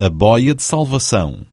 A boia de salvação.